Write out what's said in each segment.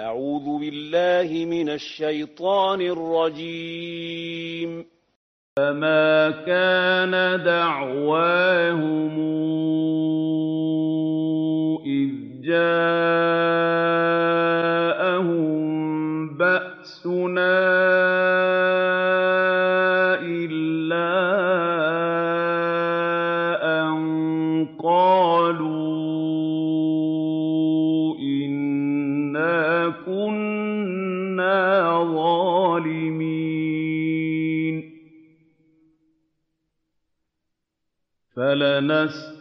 أعوذ بالله من الشيطان الرجيم. فما كان دعواهم إذ جاءهم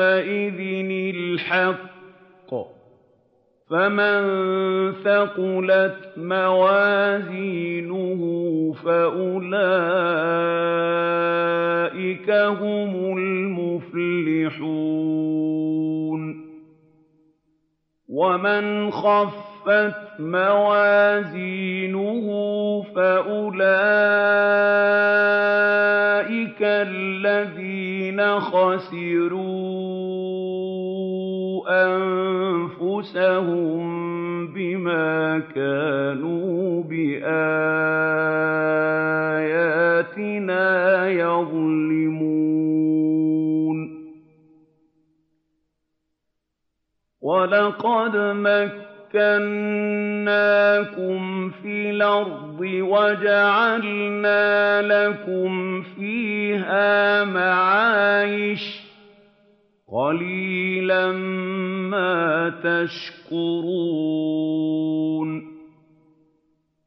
يَوْمَئِذٍ الْحَقُّ ۚ فَمَن ثَقُلَتْ مَوَازِينُهُ فَأُولَٰئِكَ هُمُ الْمُفْلِحُونَ وَمَنْ خَفَّتْ مَوَازِينُهُ فَأُولَٰئِكَ الَّذِينَ خَسِرُوا أَنفُسَهُم بِمَا كَانُوا بِآيَاتِنَا يَظْلِمُونَ. وَلَقَدْ مَكَّنَّاكُمْ مَكَّنَّاكُمْ فِي الْأَرْضِ وَجَعَلْنَا لَكُمْ فِيهَا مَعَايِشَ ۗ قَلِيلًا مَّا تَشْكُرُونَ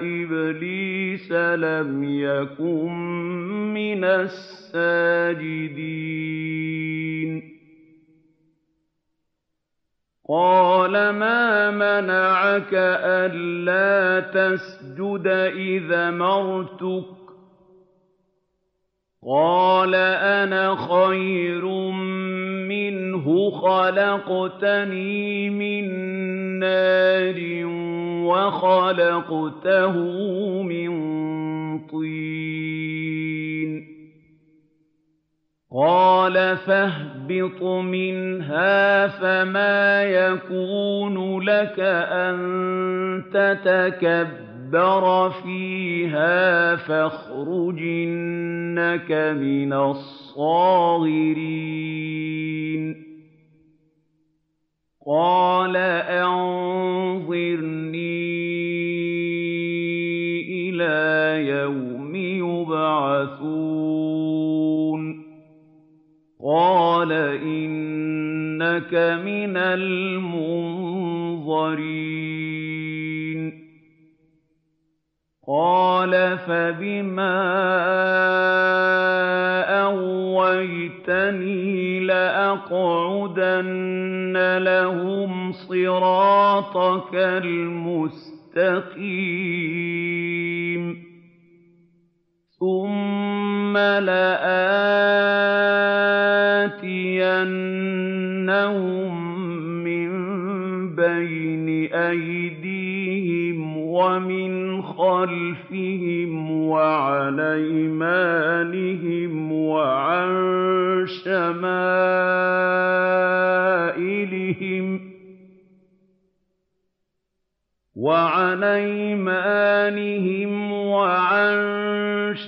إِبْلِيسَ لَمْ يَكُن مِّنَ السَّاجِدِينَ قَالَ مَا مَنَعَكَ أَلَّا تَسْجُدَ إِذْ أَمَرْتُكَ ۖ قَالَ أَنَا خَيْرٌ مِّنْهُ خَلَقْتَنِي مِن نَّارٍ وَخَلَقْتَهُ مِن طِينٍ. قَالَ فَاهْبِطْ مِنْهَا فَمَا يَكُونُ لَكَ أَن تَتَكَبَّرَ فِيهَا فَاخْرُجْ إِنَّكَ مِنَ الصَّاغِرِينَ. قَالَ أَنظِرْنِي إِلَىٰ يَوْمِ يُبْعَثُونَ. قَالَ إِنَّكَ مِنَ الْمُنظَرِينَ. قَالَ فَبِمَا أَغْوَيْتَنِي لَأَقْعُدَنَّ لَهُمْ صِرَاطَكَ الْمُسْتَقِيمَ. ثُمَّ لَآتِيَنَّهُم خَلْفِهِمْ وَعَنْ أَيْمَانِهِمْ وَعَن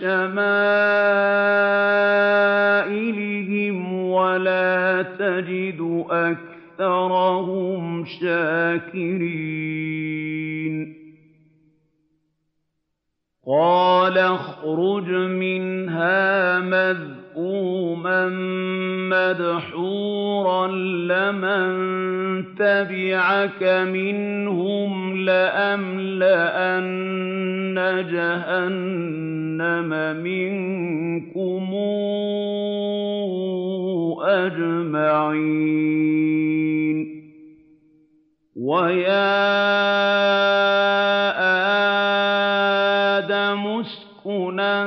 شَمَائِلِهِمْ وَلَا تَجِدُ أَكْثَرَهُمْ شَاكِرِينَ قَالَ اخْرُجْ مِنْهَا مَذْءُومًا مَّدْحُورًا ۖ لَّمَن تَبِعَكَ مِنْهُمْ لَأَمْلَأَنَّ جَهَنَّمَ مِنكُمْ أَجْمَعِينَ. وَيَا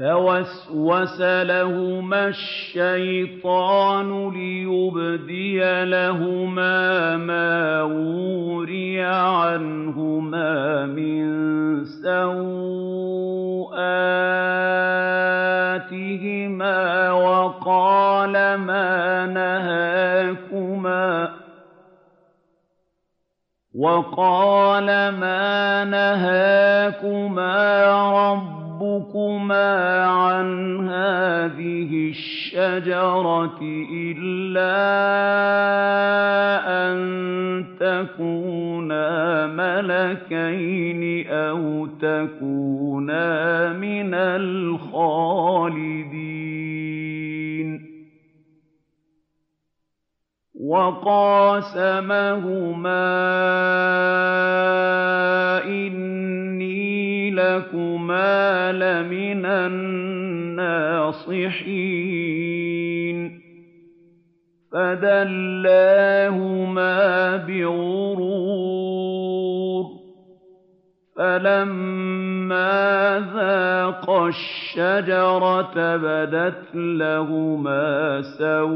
فَوَسْوَسَ لَهُمَا الشَّيْطَانُ لِيُبْدِيَ لَهُمَا مَا وُورِيَ عَنْهُمَا مِن سَوْآتِهِمَا وَقَالَ مَا نَهَاكُمَا رَبُّكُمَا عَنْ هَٰذِهِ الشَّجَرَةِ إِلَّا أَن تَكُونَا مَلَكَيْنِ أَوْ تَكُونَا مِنَ الْخَالِدِينَ وَقَاسَمَهُمَا إِنِّي لَكُمَا لَمِنَ النَّاصِحِينَ فَدَلَّاهُمَا بِغُرُورٍ ۚ فَلَمَّا ذَاقَا الشَّجَرَةَ بَدَتْ لَهُمَا سَوْآتُهُمَا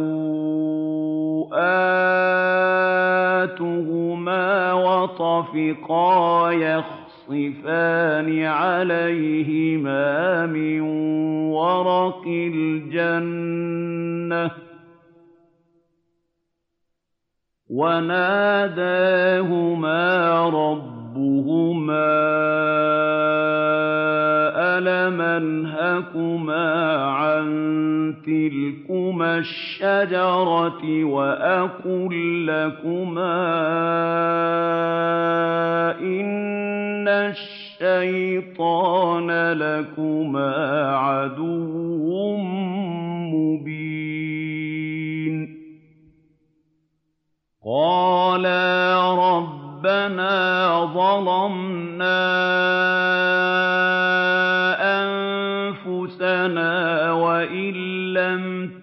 وَطَفِقَا يَخْصِفَانِ عَلَيْهِمَا مِن وَرَقِ الْجَنَّةِ ۖ وَنَادَاهُمَا رَبُّهُمَا أَلَمْ أَنْهَكُمَا عَن تِلْكُمَا الشَّجَرَةِ وَأَقُل لَّكُمَا إِنَّ الشَّيْطَانَ لَكُمَا عَدُوٌّ مُّبِينٌ قَالَا رَبَّنَا ظَلَمْنَا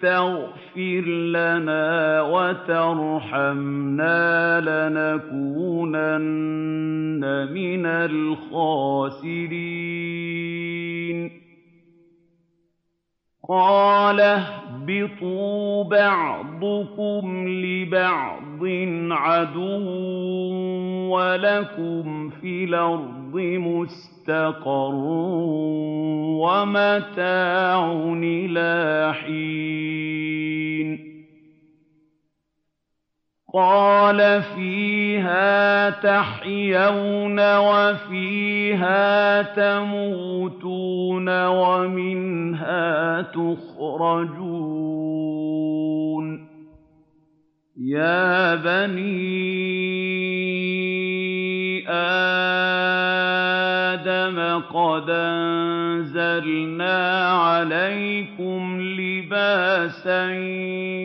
تَغْفِرْ لَنَا وَتَرْحَمْنَا لَنَكُونَنَّ مِنَ الْخَاسِرِينَ قَالَ اهْبِطُوا بَعْضُكُمْ لِبَعْضٍ عَدُوٌّ ۖ وَلَكُمْ فِي الْأَرْضِ مُسْتَقَرٌّ وَمَتَاعٌ إِلَىٰ حِينٍ قَالَ فِيهَا تَحْيَوْنَ وَفِيهَا تَمُوتُونَ وَمِنْهَا تُخْرَجُونَ يَا بَنِي آدَمَ قَدْ أَنزَلْنَا عَلَيْكُمْ لِبَاسًا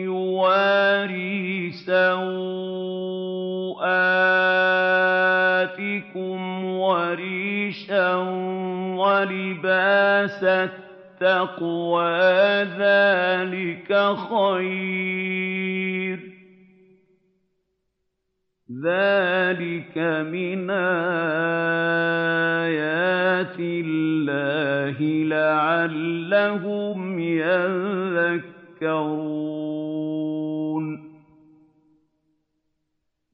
يُوَارِي سَوْآتِكُمْ وَرِيشًا ۖ وَلِبَاسَ التَّقْوَىٰ ذَٰلِكَ خَيْرٌ ۚ ذَٰلِكَ مِنْ آيَاتِ اللَّهِ لَعَلَّهُمْ يَذَّكَّرُونَ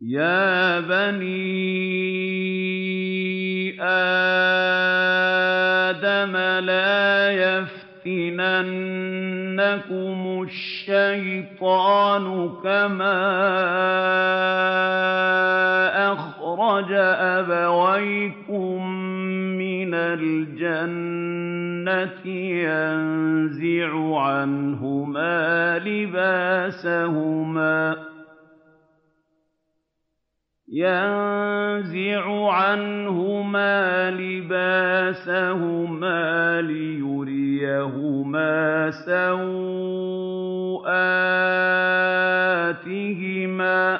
يَا بَنِي آدَمَ لَا يَفْتِنَنَّكُمُ الشَّيْطَانُ كَمَا أَخْرَجَ أَبَوَيْكُم مِّنَ الْجَنَّةِ يَنزِعُ عَنْهُمَا لِبَاسَهُمَا. لِيُرِيَهُمَا سَوْآتِهِمَا ۗ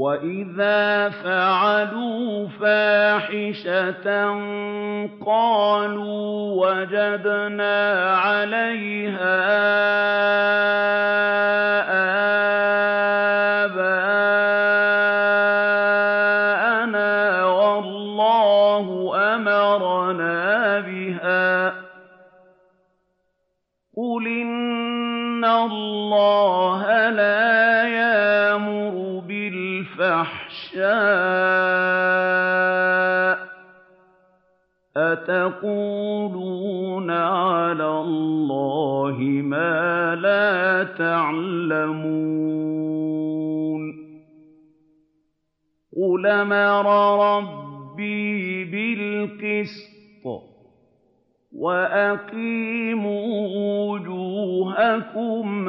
وَإِذَا فَعَلُوا فَاحِشَةً قَالُوا وَجَدْنَا عَلَيْهَا آبَاءَنَا وَاللَّهُ أَمَرَنَا بِهَا ۗ قُلْ إِنَّ اللَّهَ بِالْفَحْشَاءِ ۖ أَتَقُولُونَ عَلَى اللَّهِ مَا لَا تَعْلَمُونَ قُلْ أَمَرَ رَبِّي بِالْقِسْطِ ۖ وَأَقِيمُوا وُجُوهَكُمْ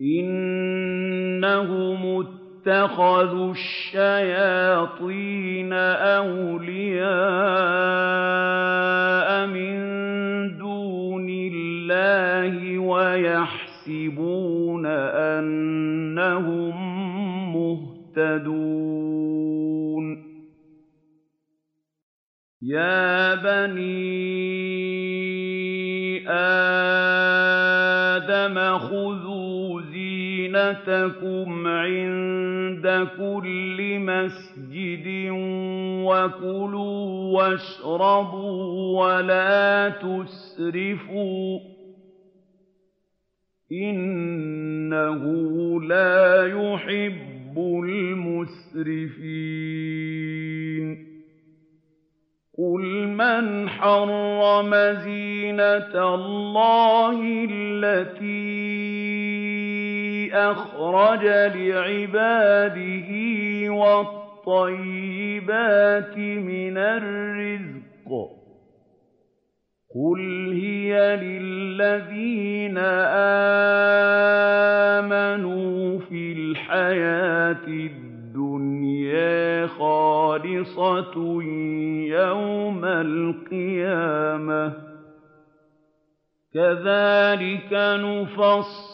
إِنَّهُمُ اتَّخَذُوا الشَّيَاطِينَ أَوْلِيَاءَ مِن دُونِ اللَّهِ وَيَحْسَبُونَ أَنَّهُم مُّهْتَدُونَ يَا بَنِي زِينَتَكُمْ عِندَ كُلِّ مَسْجِدٍ وَكُلُوا وَاشْرَبُوا وَلَا تُسْرِفُوا ۚ إِنَّهُ لَا يُحِبُّ الْمُسْرِفِينَ. قُلْ مَنْ حَرَّمَ زِينَةَ اللَّهِ الَّتِي أَخْرَجَ لِعِبَادِهِ وَالطَّيِّبَاتِ مِنَ الرِّزْقِ ۚ. قُلْ هِيَ لِلَّذِينَ آمَنُوا فِي الْحَيَاةِ الدُّنْيَا خَالِصَةٌ يَوْمَ الْقِيَامَةِ ۗ. كَذَٰلِكَ نُفَصِّلُ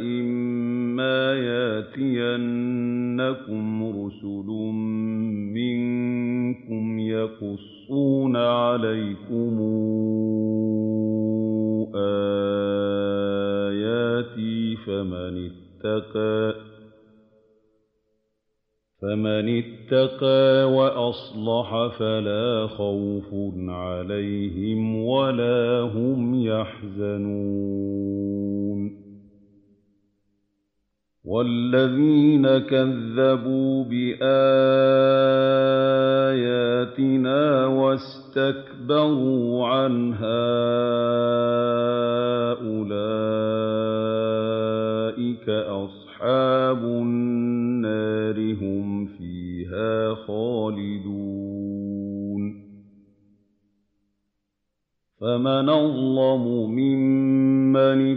إِمَّا يَأْتِيَنَّكُمْ رُسُلٌ مِّنكُمْ يَقُصُّونَ عَلَيْكُمْ آيَاتِي فَمَنِ اتَّقَىٰ وَأَصْلَحَ فَلَا خَوْفٌ عَلَيْهِمْ وَلَا هُمْ يَحْزَنُونَ وَالَّذِينَ كَذَّبُوا بِآيَاتِنَا وَاسْتَكْبَرُوا عَنْهَا أُولَٰئِكَ أَصْحَابُ النَّارِ ۖ هُمْ فِيهَا خَالِدُونَ فَمَنْ أَظْلَمُ مِمَّنِ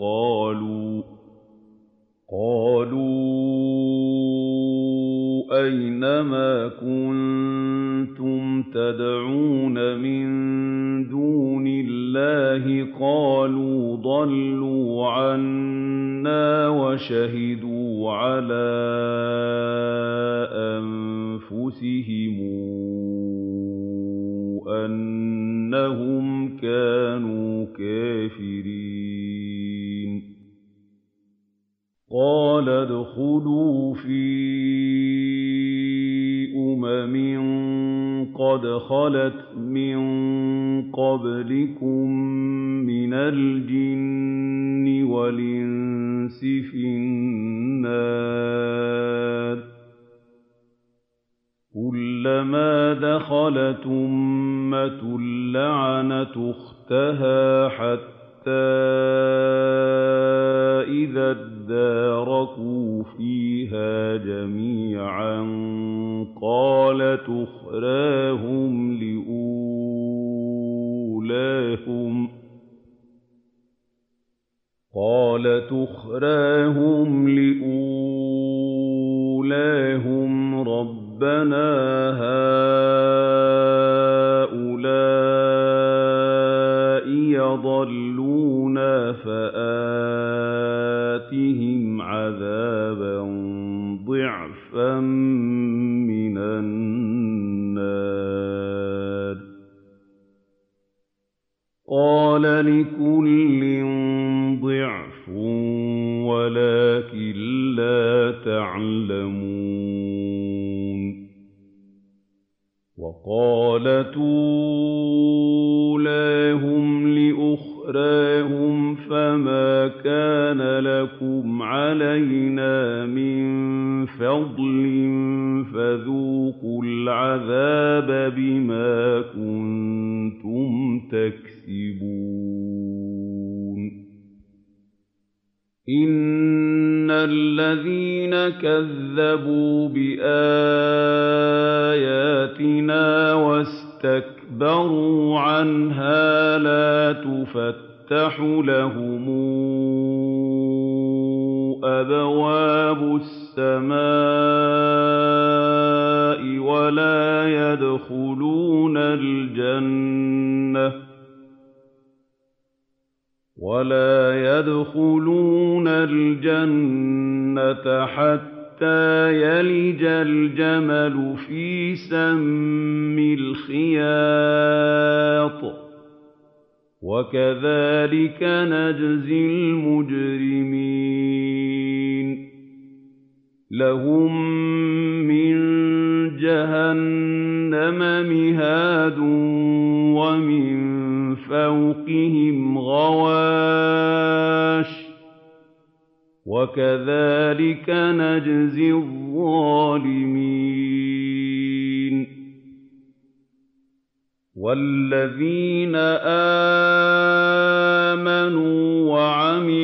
يَتَوَفَّوْنَهُمْ قَالُوا أَيْنَ مَا كُنتُمْ تَدْعُونَ مِن دُونِ اللَّهِ ۖ؟ قَالُوا ضَلُّوا عَنَّا وَشَهِدُوا عَلَىٰ أَنفُسِهِمْ خَلَتْ مِن قَبْلِكُم مِّنَ الْجِنِّ وَالْإِنسِ فِي النَّارِ ۖ كُلَّمَا دَخَلَتْ أُمَّةٌ لَّعَنَتْ أُخْتَهَا قَالَ لِكُلٍّ ضِعْفٌ وَلَٰكِن لَّا تَعْلَمُونَ. وَقَالَتْ أُولَاهُمْ لِأُخْرَاهُمْ فَمَا كَانَ لَكُمْ عَلَيْنَا مِن فَضْلٍ فَذُوقُوا الْعَذَابَ بِمَا كُنتُمْ تَكْسِبُونَ. إِنَّ الَّذِينَ كَذَّبُوا بِآيَاتِنَا وَاسْتَكْبَرُوا عَنْهَا لَا تُفَتَّحُ لَهُمْ أَبْوَابُ السَّمَاءِ وَلَا يَدْخُلُونَ الْجَنَّةَ حَتَّىٰ يَلِجَ الْجَمَلُ فِي سَمِّ الْخِيَاطِ ۚ وَكَذَٰلِكَ نَجْزِي الْمُجْرِمِينَ لَهُم مِّن جَهَنَّمَ مِهَادٌ وَمِن فَوْقِهِمْ غَوَاشٍ ۚ وَكَذَٰلِكَ نَجْزِي الظَّالِمِينَ وَالَّذِينَ آمَنُوا وَعَمِلُوا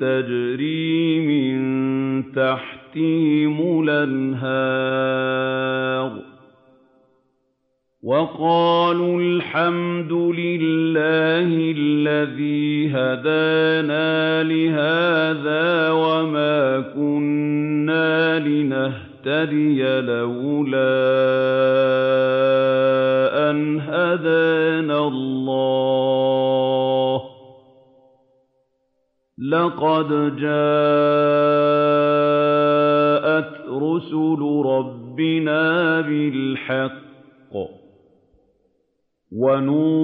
تَجْرِي مِن تَحْتِهِمُ الْأَنْهَارُ ۖ وَقَالُوا الْحَمْدُ لِلَّهِ الَّذِي هَدَانَا لِهَٰذَا وَمَا كُنَّا لِنَهْتَدِيَ لَوْلَا أَنْ هَدَانَا اللَّهُ ۖ. لَقَدْ جَاءَتْ رُسُلُ رَبِّنَا بِالْحَقِّ ۖ وَنُودُوا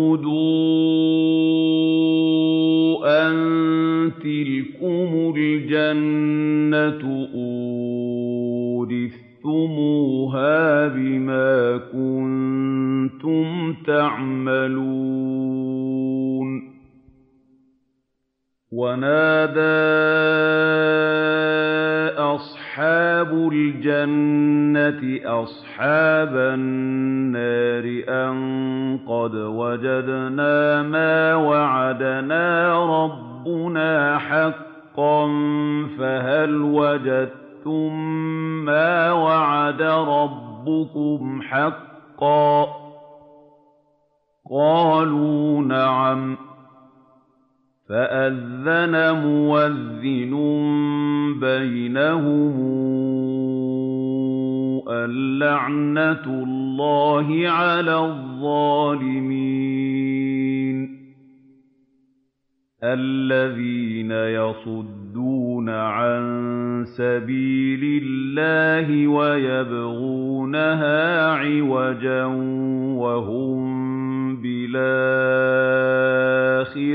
الْجَنَّةِ أَصْحَابَ النَّارِ أَن قَدْ وَجَدْنَا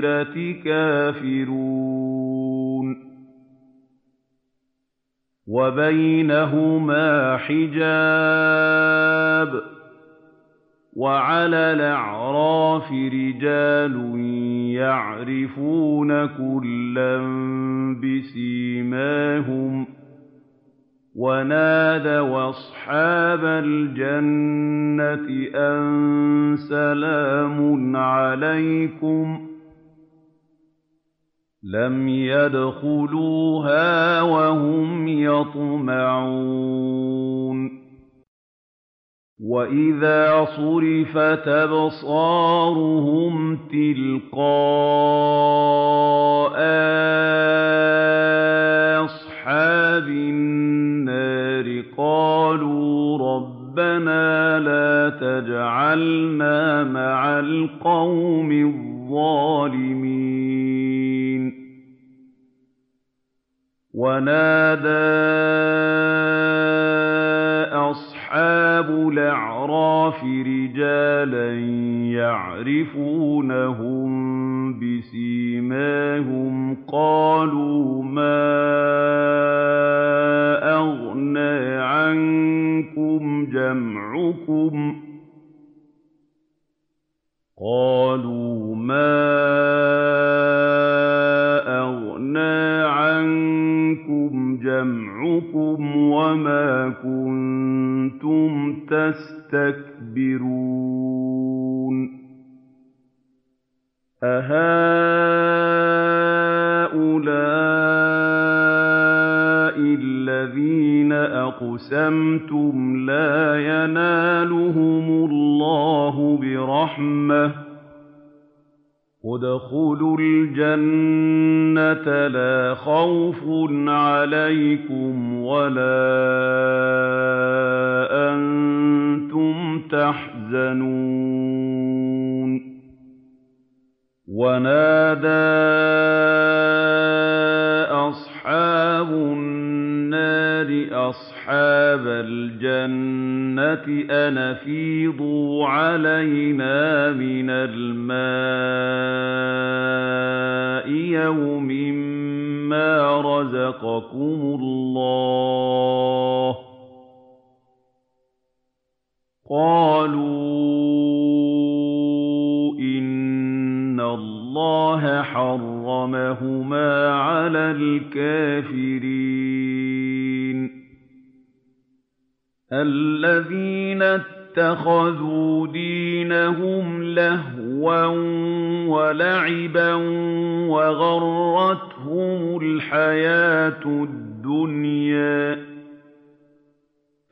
بِالْآخِرَةِ كَافِرُونَ وَبَيْنَهُمَا حِجَابٌ ۚ وَعَلَى الْأَعْرَافِ رِجَالٌ يَعْرِفُونَ كُلًّا بِسِيمَاهُمْ ۚ وَنَادَوْا أَصْحَابَ الْجَنَّةِ أَن سَلَامٌ عَلَيْكُمْ ۚ لَمْ يَدْخُلُوهَا وَهُمْ يَطْمَعُونَ وَإِذَا صُرِفَتْ أَبْصَارُهُمْ تِلْقَاءَ أَصْحَابِ النَّارِ قَالُوا رَبَّنَا لَا تَجْعَلْنَا مَعَ الْقَوْمِ الظَّالِمِينَ وَنَادَىٰ أَصْحَابُ الْأَعْرَافِ رِجَالًا يَعْرِفُونَهُم بِسِيمَاهُمْ قَالُوا مَا أَغْنَىٰ عَنكُمْ جَمْعُكُمْ ۖ؟ قَالُوا مَا جَمْعُكُمْ وَمَا كُنتُمْ تَسْتَكْبِرُونَ أَهَٰؤُلَاءِ الَّذِينَ أَقْسَمْتُمْ لَا يَنَالُهُمُ اللَّهُ بِرَحْمَةٍ ۚ ادْخُلُوا الْجَنَّةَ لَا خَوْفٌ عَلَيْكُمْ وَلَا أَنتُمْ تَحْزَنُونَ. وَنَادَىٰ أَصْحَابُ أَصْحَابَ الْجَنَّةِ أَنْ أَفِيضُوا عَلَيْنَا مِنَ الْمَاءِ يَوْمٍ مَّا رَزَقَكُمُ اللَّهُ ۚ. قَالُوا إِنَّ اللَّهَ حَرَّمَهُمَا عَلَى الْكَافِرِينَ. الَّذِينَ اتَّخَذُوا دِينَهُمْ لَهْوًا وَلَعِبًا وَغَرَّتْهُمُ الْحَيَاةُ الدُّنْيَا ۚ.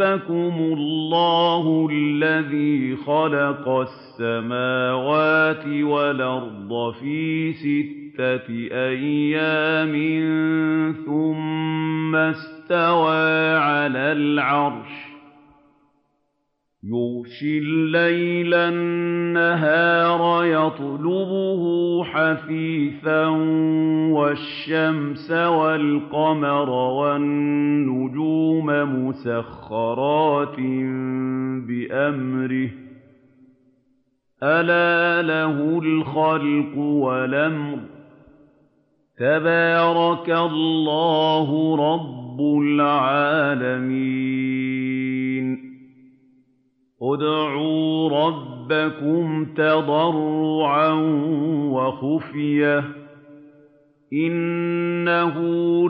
رَبَّكُمُ اللَّهُ الَّذِي خَلَقَ السَّمَاوَاتِ وَالْأَرْضَ فِي سِتَّةِ أَيَّامٍ ثُمَّ اسْتَوَىٰ عَلَى الْعَرْشِ ۖ. يُغْشِي اللَّيْلَ النَّهَارَ يَطْلُبُهُ حَثِيثًا وَالشَّمْسَ وَالْقَمَرَ وَالنُّجُومَ مُسَخَّرَاتٍ بِأَمْرِهِ ۗ. أَلَا لَهُ الْخَلْقُ وَالْأَمْرُ ۗ. تَبَارَكَ اللَّهُ رَبُّ الْعَالَمِينَ. ادْعُوا رَبَّكُمْ تَضَرُّعًا وَخُفْيَةً ۚ إِنَّهُ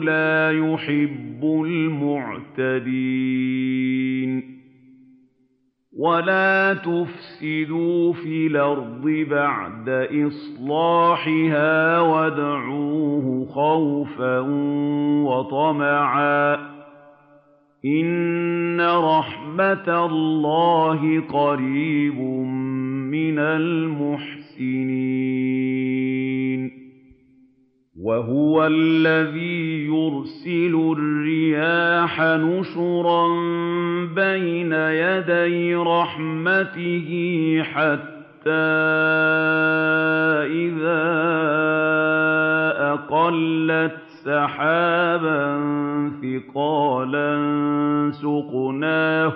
لَا يُحِبُّ الْمُعْتَدِينَ وَلَا تُفْسِدُوا فِي الْأَرْضِ بَعْدَ إِصْلَاحِهَا وَادْعُوهُ خَوْفًا وَطَمَعًا ۚ إِنَّ رَحْمَتَ اللَّهِ قَرِيبٌ مِّنَ الْمُحْسِنِينَ وَهُوَ الَّذِي يُرْسِلُ الرِّيَاحَ نُشُرًا بَيْنَ يَدَيْ رَحْمَتِهِ حَتَّىٰ إِذَا أَقَلَّتْ سَحَابًا ثِقَالًا سُقْنَاهُ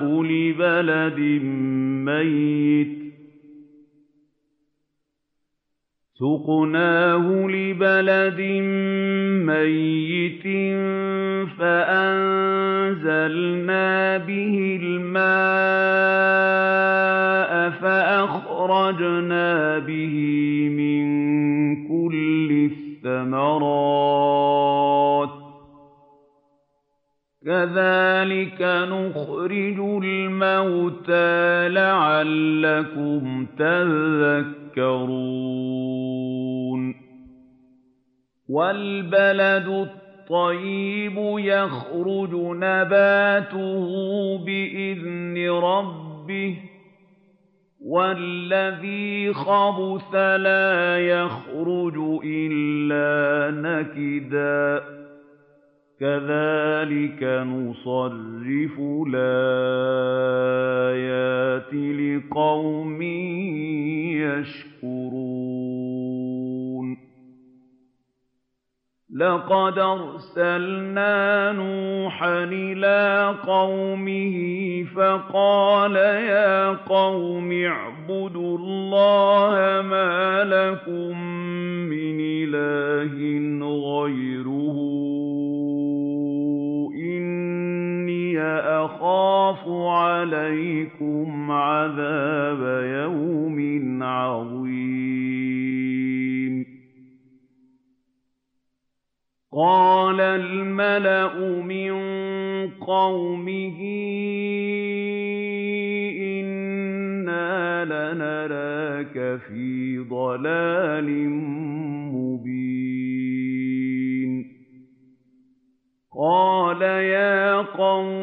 لِبَلَدٍ مَّيِّتٍ فَأَنزَلْنَا بِهِ الْمَاءَ فَأَخْرَجْنَا بِهِ مِن كُلِّ الثَّمَرَاتِ ۚ كَذَٰلِكَ نُخْرِجُ الْمَوْتَىٰ لَعَلَّكُمْ تَذَكَّرُونَ وَالْبَلَدُ الطَّيِّبُ يخرج نباته بإذن ربه وَالَّذِي خَبُثَ لَا يَخْرُجُ إِلَّا نَكِدًا ۚ كَذَٰلِكَ نُصَرِّفُ الْآيَاتِ لِقَوْمٍ يَشْكُرُونَ. لَقَدْ أَرْسَلْنَا نُوحًا إِلَىٰ قَوْمِهِ فَقَالَ يَا قَوْمِ اعْبُدُوا اللَّهَ مَا لَكُم مِّنْ إِلَٰهٍ غَيْرُهُ أَخَافُ عَلَيْكُمْ عَذَابَ يَوْمٍ عَظِيمٍ. قَالَ الْمَلَأُ مِن قَوْمِهِ إِنَّا لَنَرَاكَ فِي ضَلَالٍ مُّبِينٍ. قَالَ يَا قَوْمِ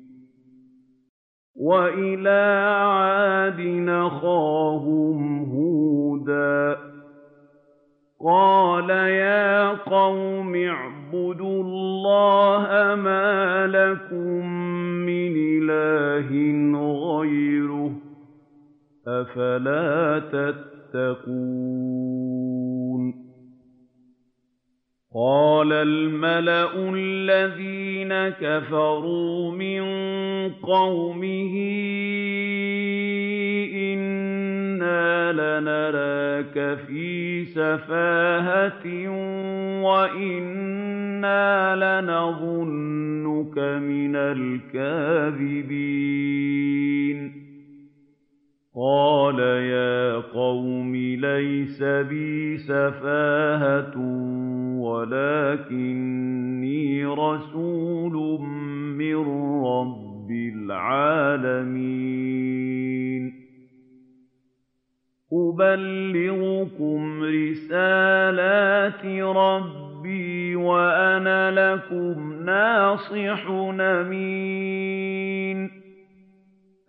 وَإِلَىٰ عَادٍ أَخَاهُمْ هُودًا ۚ. قَالَ يَا قَوْمِ اعْبُدُوا اللَّهَ مَا لَكُم مِّنْ إِلَٰهٍ غَيْرُهُ ۖ أَفَلَا تَتَّقُونَ؟ قَالَ الْمَلَأُ الَّذِينَ كَفَرُوا مِن قَوْمِهِ إِنَّا لَنَرَاكَ فِي سَفَاهَةٍ وَإِنَّا لَنَظُنُّكَ مِنَ الْكَاذِبِينَ قَالَ يَا قَوْمِ لَيْسَ بِي سَفَاهَةٌ وَلَٰكِنِّي رَسُولٌ مِّن رَّبِّ الْعَالَمِينَ أُبَلِّغُكُمْ رِسَالَاتِ رَبِّي وَأَنَا لَكُمْ نَاصِحٌ أَمِينٌ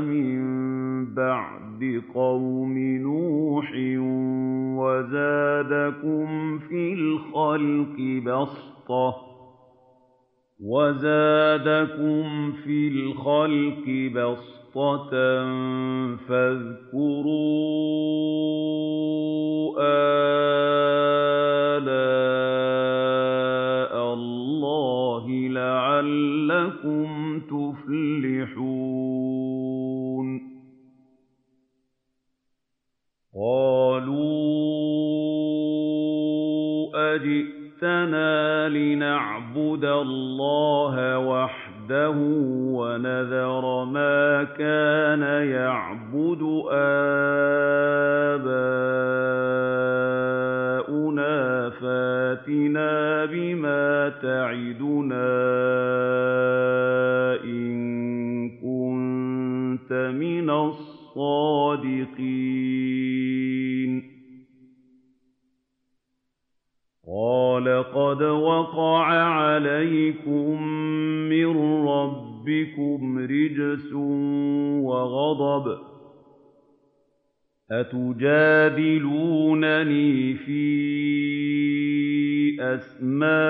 مِن بَعْدِ قَوْمِ نُوحٍ وَزَادَكُمْ فِي الْخَلْقِ بَسْطَةً فَاذْكُرُوا آلَاءَ اللَّهِ لَعَلَّكُمْ جِئْتَنَا لِنَعْبُدَ اللَّهَ وَحْدَهُ وَنَذَرَ مَا كَانَ يَعْبُدُ آبَاؤُنَا فَأْتِنَا بِمَا تَعِدُنَا إِن كُنتَ مِنَ الصَّادِقِينَ. رَّبِّكُمْ رِجْسٌ وَغَضَبٌ ۖ أَتُجَادِلُونَنِي فِي أَسْمَاءٍ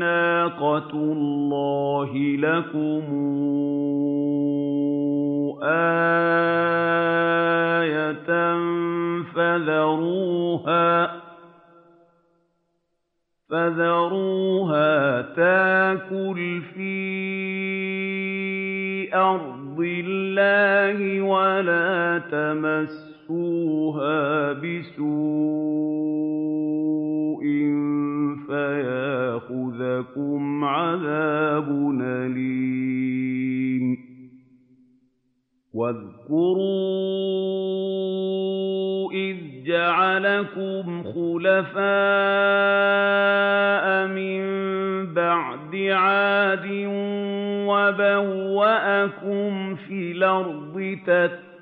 نَاقَةُ اللَّهِ لَكُمْ آيَةً فَذَرُوهَا تَأْكُلْ فِي أَرْضِ اللَّهِ وَلَا تَمَسُّوهَا بِسُوءٍ. فَيَأْخُذَكُمْ عَذَابٌ أَلِيمٌ. وَاذْكُرُوا إِذْ جَعَلَكُمْ خُلَفَاءَ مِن بَعْدِ عَادٍ وَبَوَّأَكُمْ فِي الْأَرْضِ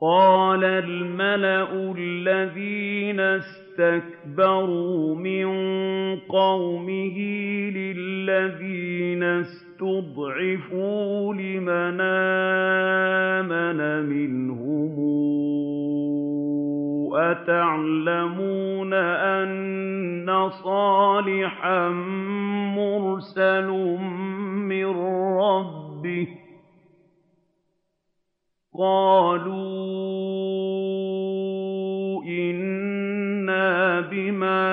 قَالَ الْمَلَأُ الَّذِينَ اسْتَكْبَرُوا مِن قَوْمِهِ لِلَّذِينَ اسْتُضْعِفُوا لِمَنْ آمَنَ مِنْهُمْ أَتَعْلَمُونَ أَنَّ صَالِحًا مُّرْسَلٌ مِّن رَّبِّهِ ۚ قَالُوا إِنَّا بِمَا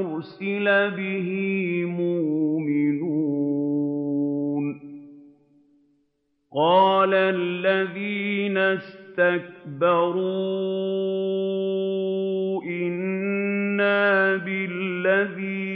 أُرْسِلَ بِهِ مُؤْمِنُونَ قَالَ الَّذِينَ اسْتَكْبَرُوا إِنَّا بِالَّذِي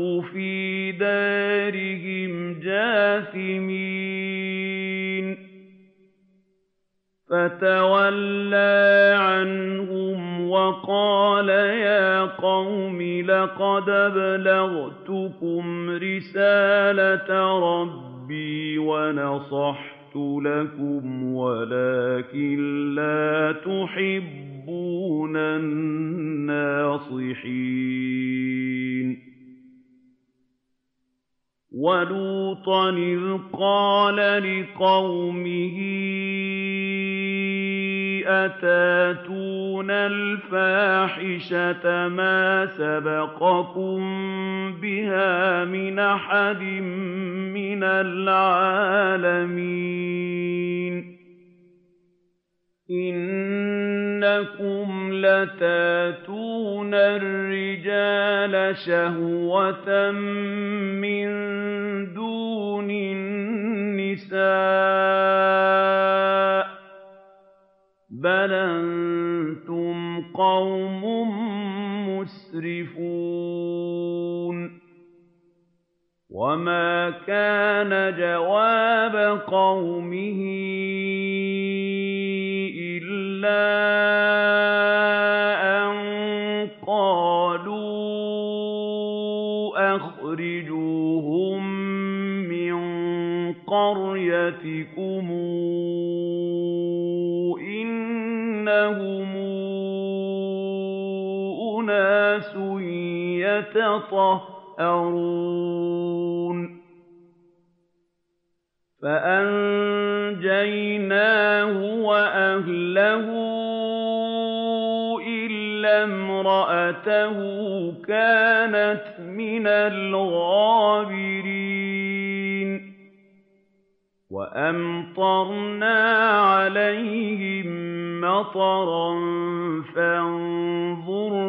فَتَوَلَّىٰ عَنْهُمْ وَقَالَ يَا قَوْمِ لَقَدْ أَبْلَغْتُكُمْ رِسَالَةَ رَبِّي وَنَصَحْتُ لَكُمْ وَلَٰكِن لَّا تُحِبُّونَ النَّاصِحِينَ. وَلُوطًا إِذْ قَالَ لِقَوْمِهِ أَتَأْتُونَ الْفَاحِشَةَ مَا سَبَقَكُم بِهَا مِنْ أَحَدٍ مِّنَ الْعَالَمِينَ؟ إِنَّكُمْ لَتَأْتُونَ الرِّجَالَ شَهْوَةً مِّن دُونِ النِّسَاءِ ۚ. بَلْ أَنتُمْ قَوْمٌ مُّسْرِفُونَ وَمَا كَانَ جَوَابَ قَوْمِهِ إِلَّا يَتَطَهَّرُونَ. فَأَنجَيْنَاهُ وَأَهْلَهُ إِلَّا امْرَأَتَهُ كَانَتْ مِنَ الْغَابِرِينَ. وَأَمْطَرْنَا عَلَيْهِم مَّطَرًا ۖ فَانظُرْ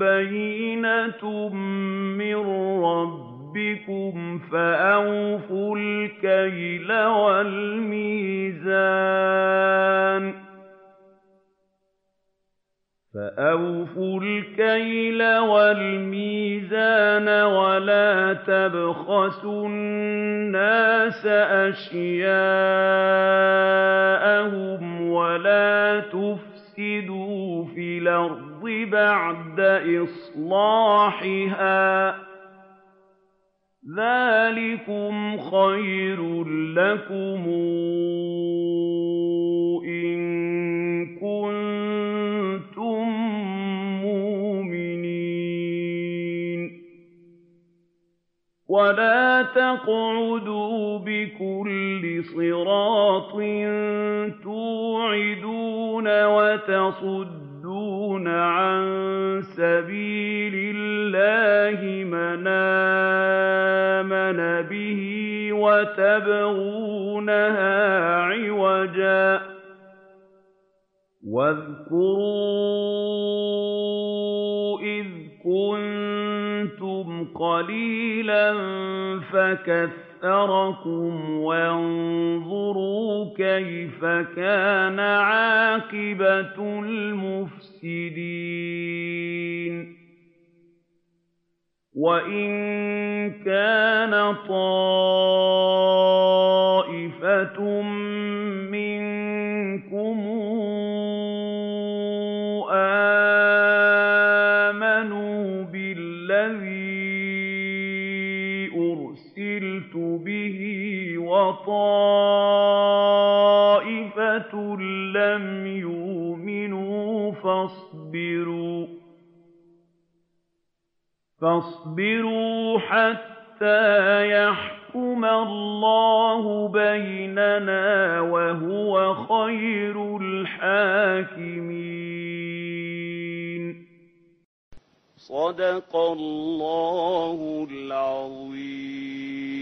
بَيِّنَةٌ مِّن رَّبِّكُمْ ۖ فَأَوْفُوا الْكَيْلَ وَالْمِيزَانَ وَلَا تَبْخَسُوا النَّاسَ أَشْيَاءَهُمْ وَلَا تُفْسِدُوا فِي الْأَرْضِ بَعْدَ إِصْلَاحِهَا ۚ. ذَٰلِكُمْ خَيْرٌ لَّكُمْ إِن كُنتُم مُّؤْمِنِينَ. وَلَا تَقْعُدُوا بِكُلِّ صِرَاطٍ تُوعِدُونَ وَتَصُدُّونَ عَن سَبِيلِ اللَّهِ مَنْ آمَنَ بِهِ وَتَبْغُونَهَا عِوَجًا ۚ. وَاذْكُرُوا إِذْ كُنتُمْ قَلِيلًا فَكَثَّرَكُمْ ۖ وَانظُرُوا كَيْفَ كَانَ عَاقِبَةُ الْمُفْسِدِينَ وَإِن كَانَ طَائِفَةٌ مِّنكُمْ وَطَائِفَةٌ لَّمْ يُؤْمِنُوا فَاصْبِرُوا فَاصْبِرُوا حَتَّىٰ يَحْكُمَ اللَّهُ بَيْنَنَا ۖ وَهُوَ خَيْرُ الْحَاكِمِينَ. صدق الله العظيم.